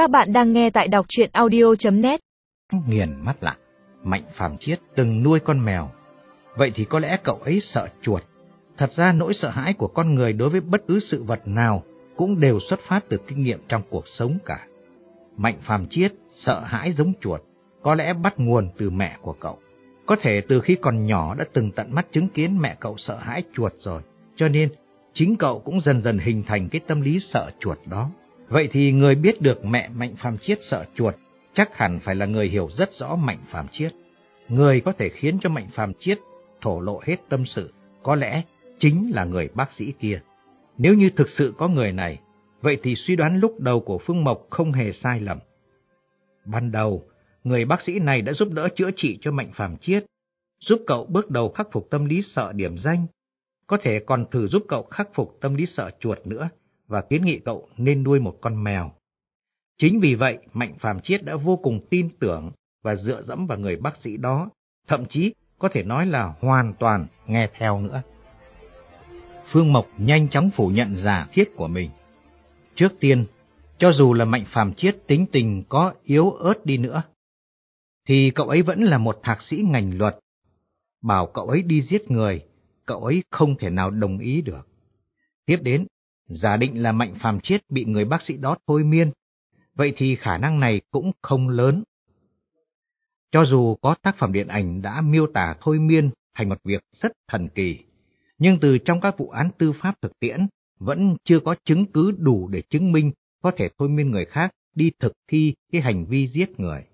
Các bạn đang nghe tại đọc chuyện audio.net Nghiền mắt lại, Mạnh Phạm Chiết từng nuôi con mèo. Vậy thì có lẽ cậu ấy sợ chuột. Thật ra nỗi sợ hãi của con người đối với bất cứ sự vật nào cũng đều xuất phát từ kinh nghiệm trong cuộc sống cả. Mạnh Phạm Chiết sợ hãi giống chuột, có lẽ bắt nguồn từ mẹ của cậu. Có thể từ khi còn nhỏ đã từng tận mắt chứng kiến mẹ cậu sợ hãi chuột rồi, cho nên chính cậu cũng dần dần hình thành cái tâm lý sợ chuột đó. Vậy thì người biết được mẹ Mạnh Phàm Chiết sợ chuột chắc hẳn phải là người hiểu rất rõ Mạnh Phàm Chiết. Người có thể khiến cho Mạnh Phàm Chiết thổ lộ hết tâm sự, có lẽ chính là người bác sĩ kia. Nếu như thực sự có người này, vậy thì suy đoán lúc đầu của Phương Mộc không hề sai lầm. Ban đầu, người bác sĩ này đã giúp đỡ chữa trị cho Mạnh Phàm Chiết, giúp cậu bước đầu khắc phục tâm lý sợ điểm danh, có thể còn thử giúp cậu khắc phục tâm lý sợ chuột nữa và kiến nghị cậu nên nuôi một con mèo. Chính vì vậy, Mạnh Phàm Chiết đã vô cùng tin tưởng và dựa dẫm vào người bác sĩ đó, thậm chí có thể nói là hoàn toàn nghe theo nữa. Phương Mộc nhanh chóng phủ nhận giả thiết của mình. Trước tiên, cho dù là Mạnh Phàm Chiết tính tình có yếu ớt đi nữa, thì cậu ấy vẫn là một thạc sĩ ngành luật. Bảo cậu ấy đi giết người, cậu ấy không thể nào đồng ý được. Tiếp đến, giả định là Mạnh Phàm Chiết bị người bác sĩ đó thôi miên, vậy thì khả năng này cũng không lớn. Cho dù có tác phẩm điện ảnh đã miêu tả thôi miên thành một việc rất thần kỳ, nhưng từ trong các vụ án tư pháp thực tiễn vẫn chưa có chứng cứ đủ để chứng minh có thể thôi miên người khác đi thực thi cái hành vi giết người.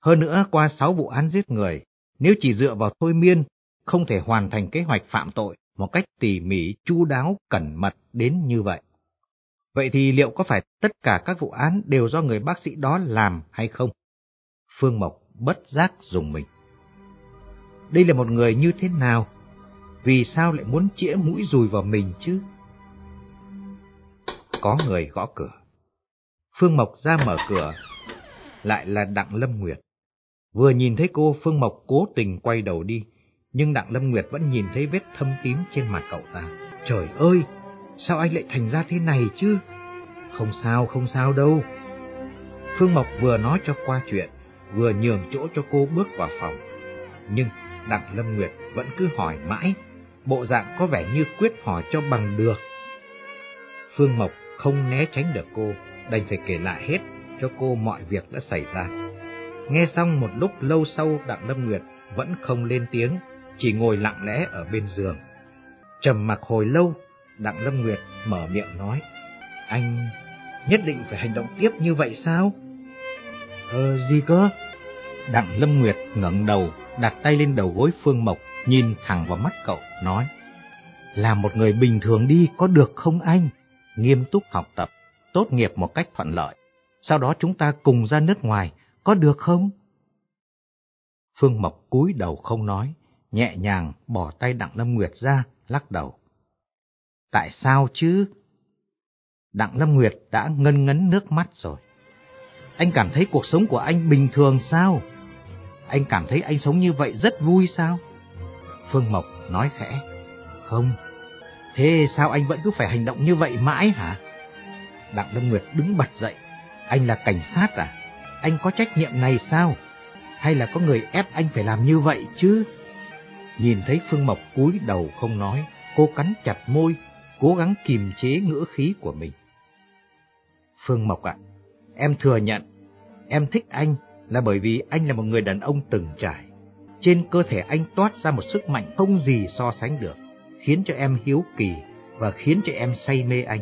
Hơn nữa, qua sáu vụ án giết người, nếu chỉ dựa vào thôi miên, không thể hoàn thành kế hoạch phạm tội một cách tỉ mỉ, chu đáo, cẩn mật đến như vậy. Vậy thì liệu có phải tất cả các vụ án đều do người bác sĩ đó làm hay không? Phương Mộc bất giác dùng mình. Đây là một người như thế nào? Vì sao lại muốn chĩa mũi dùi vào mình chứ? Có người gõ cửa. Phương Mộc ra mở cửa, lại là Đặng Lâm Nguyệt. Vừa nhìn thấy cô, Phương Mộc cố tình quay đầu đi, nhưng Đặng Lâm Nguyệt vẫn nhìn thấy vết thâm tím trên mặt cậu ta. Trời ơi, sao anh lại thành ra thế này chứ? Không sao, không sao đâu. Phương Mộc vừa nói cho qua chuyện, vừa nhường chỗ cho cô bước vào phòng. Nhưng Đặng Lâm Nguyệt vẫn cứ hỏi mãi, bộ dạng có vẻ như quyết hỏi cho bằng được. Phương Mộc không né tránh được cô, đành phải kể lại hết cho cô mọi việc đã xảy ra. Nghe xong một lúc lâu sau Đặng Lâm Nguyệt vẫn không lên tiếng, chỉ ngồi lặng lẽ ở bên giường. Trầm mặc hồi lâu, Đặng Lâm Nguyệt mở miệng nói, anh nhất định phải hành động tiếp như vậy sao? Ờ, gì cơ? Đặng Lâm Nguyệt ngẩng đầu, đặt tay lên đầu gối Phương Mộc, nhìn thẳng vào mắt cậu, nói, làm một người bình thường đi có được không anh? Nghiêm túc học tập, tốt nghiệp một cách thuận lợi. Sau đó chúng ta cùng ra nước ngoài, có được không? Phương Mộc cúi đầu không nói, nhẹ nhàng bỏ tay Đặng Lâm Nguyệt ra, lắc đầu. Tại sao chứ? Đặng Lâm Nguyệt đã ngân ngấn nước mắt rồi. Anh cảm thấy cuộc sống của anh bình thường sao? Anh cảm thấy anh sống như vậy rất vui sao? Phương Mộc nói khẽ. Không, thế sao anh vẫn cứ phải hành động như vậy mãi hả? Đặng Lâm Nguyệt đứng bật dậy. Anh là cảnh sát à? Anh có trách nhiệm này sao? Hay là có người ép anh phải làm như vậy chứ? Nhìn thấy Phương Mộc cúi đầu không nói, cô cắn chặt môi, cố gắng kiềm chế ngữ khí của mình. Phương Mộc ạ, em thừa nhận, em thích anh là bởi vì anh là một người đàn ông từng trải. Trên cơ thể anh toát ra một sức mạnh không gì so sánh được, khiến cho em hiếu kỳ và khiến cho em say mê anh.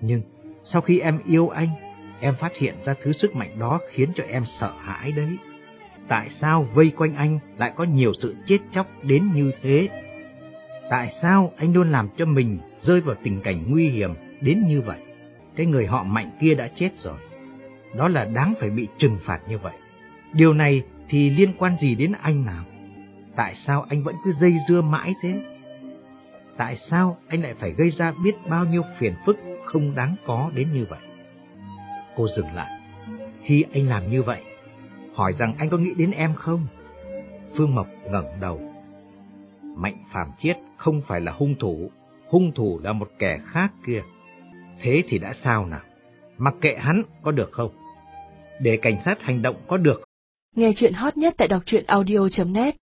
Nhưng sau khi em yêu anh, em phát hiện ra thứ sức mạnh đó khiến cho em sợ hãi đấy. Tại sao vây quanh anh lại có nhiều sự chết chóc đến như thế? Tại sao anh luôn làm cho mình rơi vào tình cảnh nguy hiểm đến như vậy? Cái người họ mạnh kia đã chết rồi. Đó là đáng phải bị trừng phạt như vậy. Điều này thì liên quan gì đến anh nào? Tại sao anh vẫn cứ dây dưa mãi thế? Tại sao anh lại phải gây ra biết bao nhiêu phiền phức không đáng có đến như vậy? Cô dừng lại. Khi anh làm như vậy, hỏi rằng anh có nghĩ đến em không? Phương Mộc ngẩng đầu. Mạnh Phạm Chiết không phải là hung thủ, hung thủ là một kẻ khác kia. Thế thì đã sao nào? Mặc kệ hắn có được không? Để cảnh sát hành động có được Nghe chuyện hot nhất tại đọc truyện audio.net